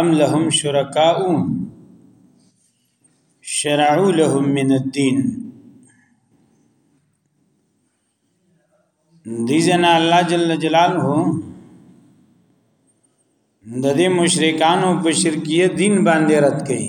ام لهم شرکاء شرعوا لهم من الدين دي جنا الله جل جلاله د دې مشرکانو په شرکیه دین باندې رد کړي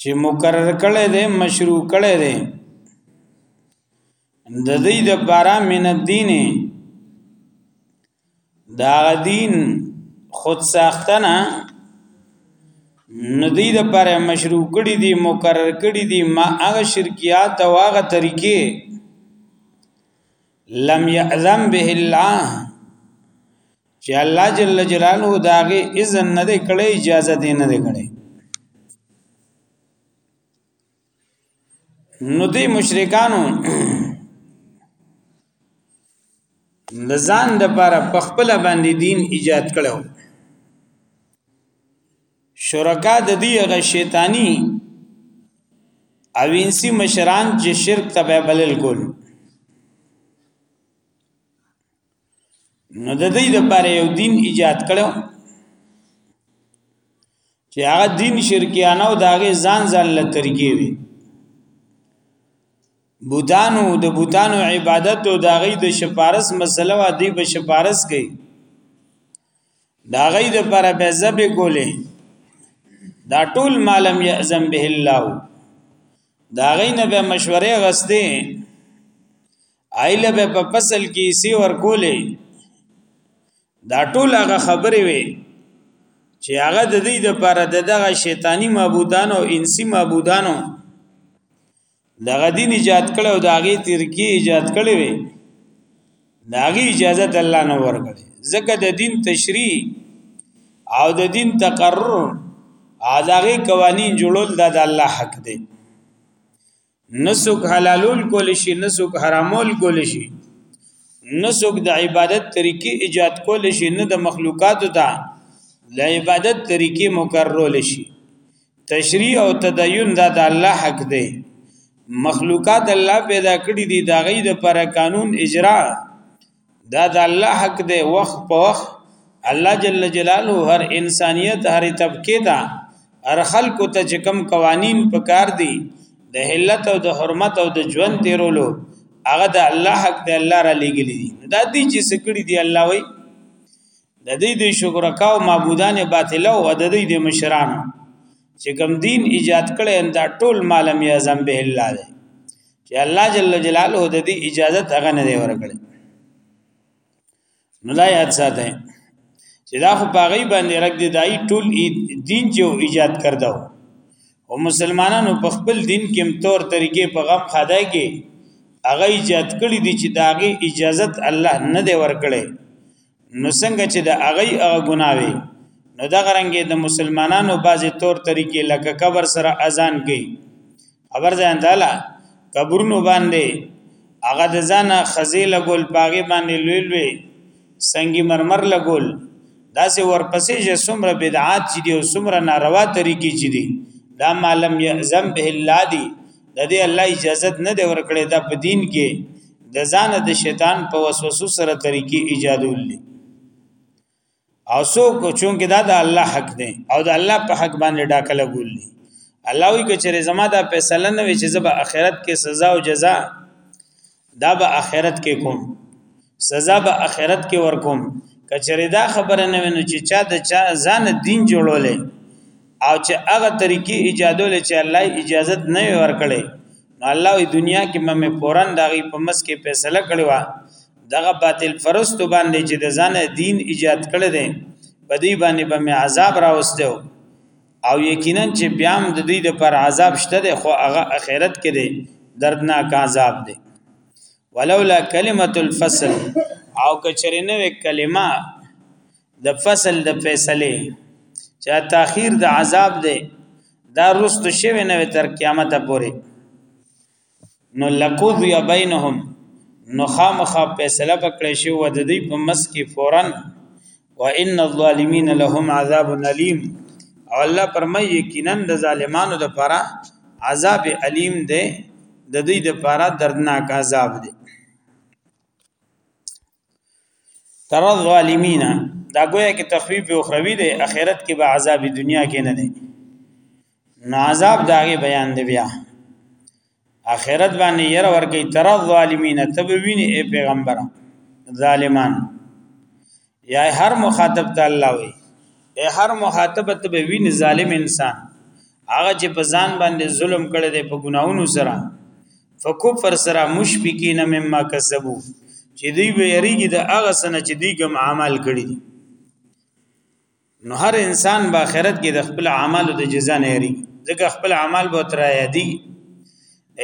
چې مقرر کړي دي مشروع کړي دي د دې د بارا من الدين دا دین خود ساختنه ندی د پر مشروع کړي دي مقرر کړي دي ما هغه شرکیات او هغه طریقې لم يعلم به الله چې الله جل جلاله داغه اذن نه دی کړی اجازه دی نه دی کړی نو دی مشرکانو د ځان د پاره په خپل باندې دین ایجاد کړو شرکا د دې غ شیطانی او انسی مشران چې شرک تبع بلل کول نو د دې لپاره یو دین ایجاد کړو چې هغه دین شرکیانه او داغه ځان ځان لترګي وي بوتانو د بوتانو عبادت او داغه د شفارس مسله وا دی په شفارس کې داغه د پر به زب کولې دا ټول مالم یعظم به الله داغه نه به مشوره غسته ایله به په فصل کې سی ورکولې دا ټول هغه خبرې وي چې هغه د دې د پاره د دغه شیطانی معبودانو او انسی معبودانو دغه دین ایجاد کړي او داغه ترکی ایجاد کړي وي داغه اجازه الله نه ورکړي ځکه د دین تشریح او د دین تقرر او داغه قوانین جوړول د الله حق دی نسوک حلالول کول شي نسوک حرامول کول شي نسوک د عبادت طریقې ایجاد کول شي نه د مخلوقاتو ته د عبادت طریقې مقررول شي تشریع او تدین دا د الله حق دی مخلوقات الله پیدا کړی دي دا غي د پر قانون اجرا دا د الله حق دی وخت په وخت الله جل جلاله هر انسانیت هر طبقه دا هر خلکو ته چې کم قوانین پکار دي د حلت او د حرمت او د ژوند تیرولو هغه د الله حق دی الله را لګلی دي دا دي چې سکړي دي الله وای د دې د شکرکا او معبودان باطل او د دې د مشران چې کم دین ایجاد کړي دا ټول مالم اعظم به الله دی چې الله جل جلاله د دې اجازه هغه نه دی ورکړي نو لا یاد ساته چې دا خو باغی باندې رګ دی دای ټول دین چې ایجاد کړدو او مسلمانانو په خپل دین کې هم تور طریقې په غم خدای کې هغه ایجاد کړی دی چې داغه اجازت الله نه دی ورکړي نو څنګه چې د اغي هغه ګناوي نو دا غرنګي د مسلمانانو بعضی تور طریقې لکه قبر سره اذان کوي خبر ځان دالا قبرونو باندې هغه د ځان خزیل ګل باغی باندې لوی لوی سنگي مرمر لګول دا سه ورپسې چې څومره بدعات چې دي او څومره ناروا طریقې چې دي دا معلم یعظم به الله دی د دې الله اجازه نه دی ورکړې دا په دین کې د ځان د شیطان په وسوسو سره طریقې ایجادول دي او سو کو چون کې دا د الله حق دی او د الله په حق باندې ډاکله ګول دي الله وی کچره زما دا فیصله نه وی چې زب اخرت کې سزا او جزاء دا به اخرت کې کوم سزا به اخرت کې ور کوم کچره دا خبره نه وینو چې چا د چا ځان دین جوړولې او چې هغه طریقې ایجادول چې الله اجازه نه ورکړي نو الله وی دنیا کې مې پوران دغه په مس کې فیصله کړو دغه باطل فرست باندې چې د ځان دین ایجاد کړي دي په دې باندې به مې عذاب راوستو او یقینا چې بیا هم د دوی د پر عذاب شته دی خو هغه اخرت کې دی دردناک عذاب دی ولولا کلمه الفصل او کچره نه کلمه د فصل د فیصله چا تاخير د عذاب دی دا رست شوی نه تر قیامت پورې نو لقض یا بینهم نو خامخا فیصله پکړې شو و د دې په مس کې فورا وان الظالمین لهم عذاب الیم او الله پرمای یقینا د ظالمانو د پاره عذاب الیم دی د دې د پاره دردناک عذاب دی تر الظالمین دا گویا کې تخفیف اخروی دی اخرت کې به عذاب دنیا کې نه دی نو عذاب داغه بیان دی بیا اخرت باندې ير ورګي تر الظالمین تب ویني اے پیغمبر ظالمان یا هر مخاطب ته الله وي اے هر مخاطب ته به ویني ظالم انسان هغه چې په ځان باندې ظلم کړي دی په ګناونو سره فکفر سره مشفقین مما کسبو چې دوی به یریږي د هغه سنه چې دوی کوم عمل کړی دي نو هر انسان په آخرت کې د خپل اعمالو د جزا نه یری ځکه خپل اعمال به تر یادي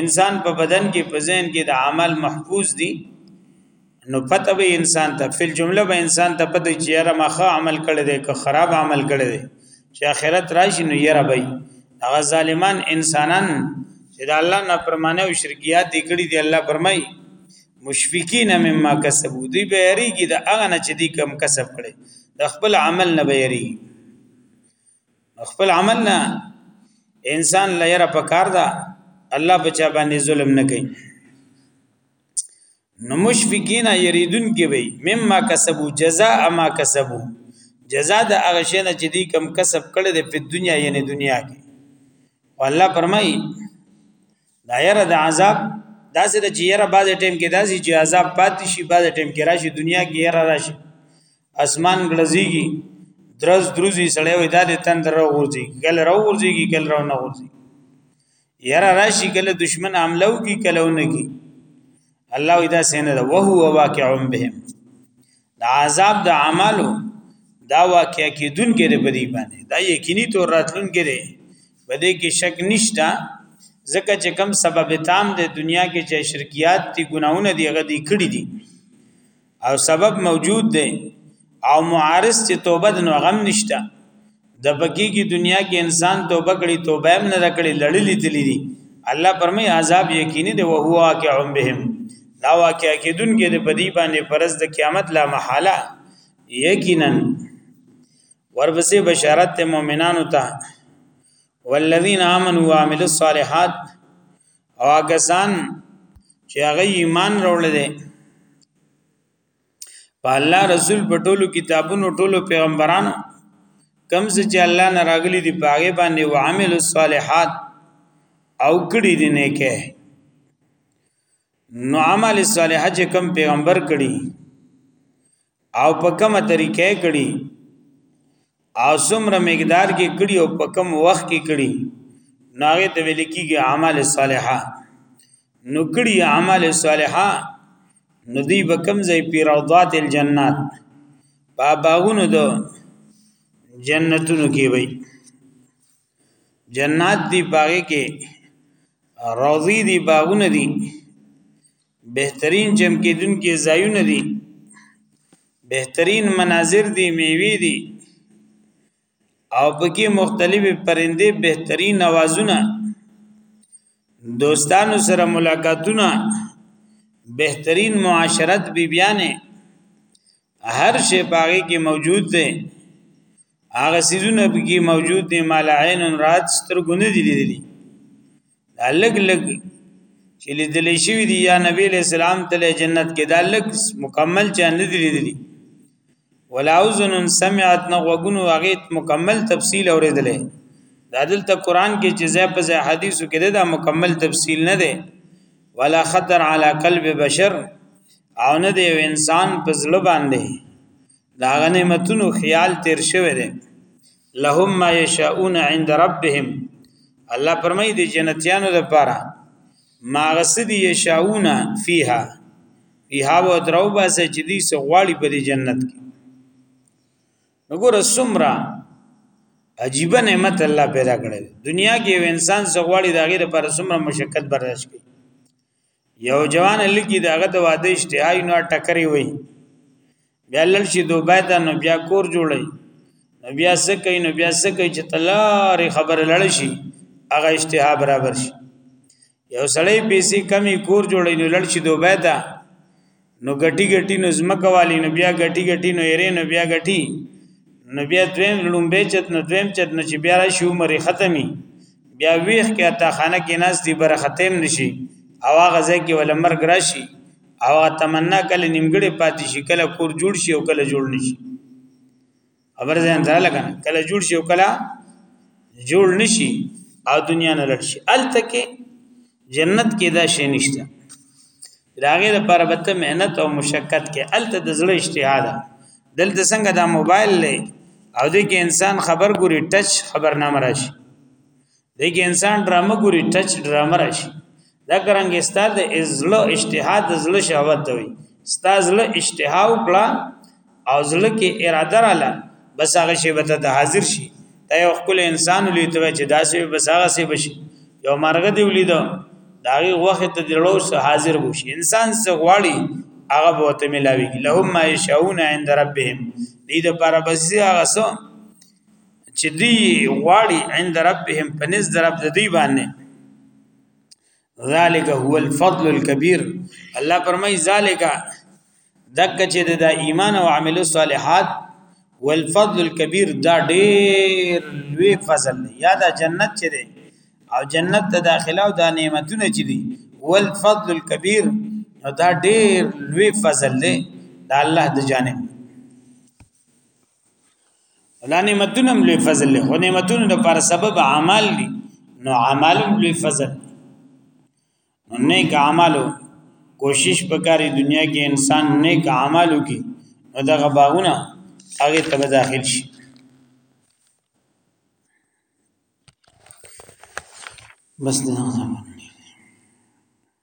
انسان په بدن کې په ذهن کې د اعمال محفوظ دي نو پته به انسان ته فل جمله به انسان ته پته چې یاره ما ښه عمل کړی دی که خراب عمل کړی دی چې آخرت راشي نو یاره به هغه ظالمان انسانان چې د الله نه پرمانه او شرکیات دي کړی دی الله فرمای مشفقین مما کسبو دی به یریږي د هغه نه چې دی کم کسب کړي د خپل عمل نه به یریږي خپل عمل نه انسان لایره پکار ده الله بچا باندې ظلم نه کوي نو مشفقین یریدون کې وي مما کسبو جزاء ما کسبو جزاء د هغه شی نه چې دی کم کسب کړي د په دنیا یعنی دنیا کې والله فرمایي دا یره د عذاب داسې د چیرې بعض ټیم کې داسې چې عذاب پاتې شي بعض ټیم کې راشي دنیا کې یره راشي اسمان غلزيږي درز دروزي سړی وي دا د تندر ورځي کله راو ورځي کله راو نه ورځي یره راشي کله دشمن عملو کی کله ونګي الله اذا سینه وهو واقع بهم د عذاب د اعمالو دا واقع کیدون کې په دې باندې دا یقیني تور راتلون کې دی په دې کې شک نشته ځکه چې کم سبب تام د دنیا کې چې شرکیات دي ګناونه دي هغه دي کړی دي او سبب موجود دی او معارض چې توبه د نو غم نشته د بقی کی دنیا کې انسان توبه کړي توبه هم نه کړي لړلې تللی دي الله پرمه عذاب یقیني دی او هو واقع بهم دا واقع کېدون کې د بدی باندې پرز د قیامت لا محاله یقینا ورپسې بشارت ته مؤمنانو ته والذین آمنوا وعملوا الصالحات او کسان چې هغه ایمان راوړل دي په الله رسول په ټولو کتابونو ټولو پیغمبرانو کم چې الله نه راغلي دي پاګې باندې وعمل الصالحات او کړي دي نه کې نو عمل صالح چې کم پیغمبر کړي او په کومه طریقې کړي او څومره مقدار کې کړي او په کم وخت کې کړي ناغه ته ویل کېږي اعمال صالحه نو کړي اعمال صالحه نو دی به کم ځای په روضات الجنات په باغونو د جنتونو کې وي جنات دی باغی کې روضی دی باغونه دي بهترین جمع کېدون کې ځایونه دي بهترین مناظر دي میوي دي او پکې مختلفې پرندې بهترین اوازونه دوستانو سره ملاقاتونه بهترین معاشرت بی بیانې هر شی باغې کې موجود دی هغه سيزونه به کې موجود دي مال عين رات سترګونه دي لیدلي الګ لګ چې لیدلې شوی دی یا نبی له سلام ته جنت کې دا لګ مکمل چا نه دي لیدلي ولا اذن سمعت نه غوګونو هغه مکمل تفصیل اوریدلې دا دلته قران کې چې ځای په ځای حدیثو کې دا مکمل تفصیل نه دی ولا خطر علی قلب بشر او نه دی انسان په زړه باندې دا غنیمتونو خیال تیر شوی دی لهم ما یشاؤون عند ربهم الله فرمایي د جنتیانو لپاره ما غسد یشاؤون فیها فیها و درو باسه چې دې څه غواړي په دې جنت کې وګوره سمرا عجیب نعمت الله پیدا کړی دنیا کې یو انسان څه غواړي دا غیر پر سمرا مشکل برداشت کوي یو جوان لګي داغه د واده اشتهای نو ټکرې وي بیا لړ شي دوبه ته نو بیا کور جوړي نو بیا سکه نو بیا سکه چې تلار خبر لړ شي هغه اشتها برابر شي یو سړی پیسې کمی کور جوړي نو لړ شي دوبه ته نو غټي غټي نو زمکه والی نو بیا غټي غټي نو یې نو بیا غټي نو بیا دویم لومبه چت نو دویم چت نو چې بیا راشي عمر ختمي بیا ویخ کې تا خانه کې ناس دی برختم نشي او هغه ځکه ول مرګ راشي او تمنا کله نیمګړې پاتې شي کله کور جوړ شي او کله جوړ نشي خبر ځان ته لګا کله جوړ شي او کله جوړ نشي او دنیا نه لړ شي الته کې جنت کې دا شی نشته راغې د پربته مهنت او مشقت کې الته د زړه اجتهاد دلته څنګه دا موبایل لې او دې کې انسان خبر ګوري ټچ خبرنامه راشي دغه انسان ډرامه ګوري ټچ ډرامه راشي دا ګرنګ استاد ازله اجتهاد ازله شهوت وي استاد ازله اشتها وکړه او ازله کې اراده رااله بس هغه شی به ته حاضر شي دا یو خپل انسان لیدوي چې دا سی بس هغه سی بشي یو مرګ دی ولیدو داغه وخت ته دلو سه حاضر وشي انسان سه غواړي هغه به ته ملاوي لهم ما يشاؤون عند ربهم دې د پر بس هغه سو چې دی غواړي عند ربهم پنځ درب د دی باندې ذالک هو الفضل الكبير الله فرمای ذالک دک چې د ایمان او عمل صالحات والفضل الكبير دا ډېر لوی فضل یا دا جنت چې دی او جنت ته داخله او دا نعمتونه چې دي والفضل الكبير دا ډېر لوی فضل دی دا الله د جانب الله نعمتونه هم لوی فضل له هو نعمتونو لپاره سبب اعمال دي نو اعمال هم لوی فضل نو نیک اعمالو کوشش وکړي دنیا کې انسان نیک اعمالو کې نو دغه باغونه هغه ته داخل شي بس دغه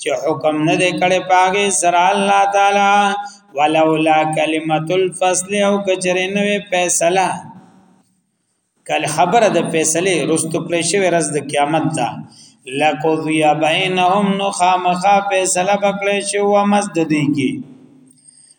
چې حکم نه دی کړی پاګه سر الله تعالی ولولا کلمت الفصل او کچره نه فیصله کله خبره د فیصله رستو کړی شوی رز د قیامت ده لقضی بینهم نو خامخا فیصله بکړی شو مسجد کی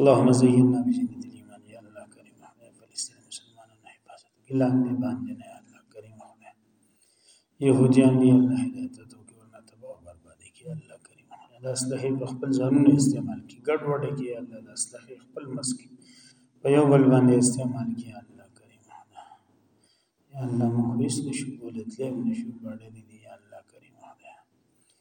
اللهم زینا بزینت الایمان یا الله کریم خدای فلسطین مسلمانانو حفاظت وکړي لاندې باندې نه یا الله کریم خدای یهودیان دی الله هدایت ته وکړي ورنه تبا او برباد کړي الله کریم خدای دا اسلحې په خپل ځانونه استعمال کړي ګډ وډ کړي الله دا اسلحې خپل مسکي په یو بل باندې استعمال کړي الله کریم خدای یا الله مخلص نشو بولتلې نشو باندې